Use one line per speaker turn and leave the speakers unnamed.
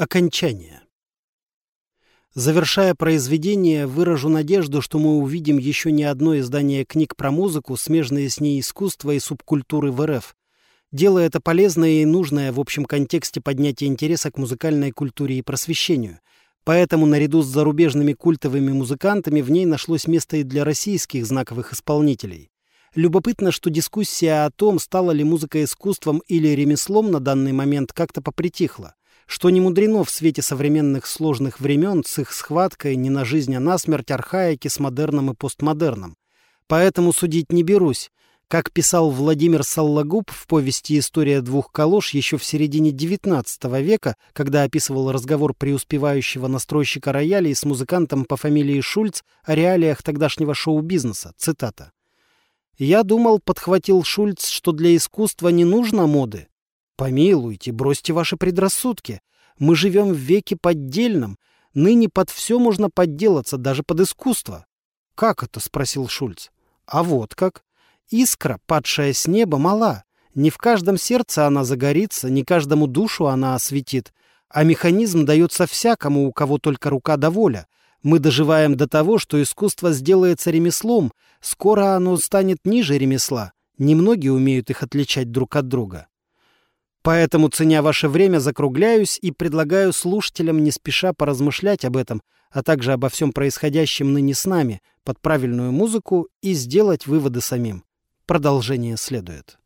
Окончание. Завершая произведение, выражу надежду, что мы увидим еще не одно издание книг про музыку, смежные с ней искусства и субкультуры в РФ. Дело это полезное и нужное в общем контексте поднятия интереса к музыкальной культуре и просвещению. Поэтому наряду с зарубежными культовыми музыкантами в ней нашлось место и для российских знаковых исполнителей. Любопытно, что дискуссия о том, стала ли музыка искусством или ремеслом на данный момент, как-то попритихла что не мудрено в свете современных сложных времен с их схваткой не на жизнь, а на смерть архаики с модерном и постмодерном. Поэтому судить не берусь. Как писал Владимир Саллагуб в повести «История двух калош» еще в середине XIX века, когда описывал разговор преуспевающего настройщика роялей с музыкантом по фамилии Шульц о реалиях тогдашнего шоу-бизнеса, цитата. «Я думал, — подхватил Шульц, — что для искусства не нужно моды, Помилуйте, бросьте ваши предрассудки. Мы живем в веке поддельном. Ныне под все можно подделаться, даже под искусство. «Как это?» — спросил Шульц. «А вот как. Искра, падшая с неба, мала. Не в каждом сердце она загорится, не каждому душу она осветит. А механизм дается всякому, у кого только рука да воля. Мы доживаем до того, что искусство сделается ремеслом. Скоро оно станет ниже ремесла. Немногие умеют их отличать друг от друга. Поэтому, ценя ваше время, закругляюсь и предлагаю слушателям не спеша поразмышлять об этом, а также обо всем происходящем ныне с нами, под правильную музыку и сделать выводы самим. Продолжение следует.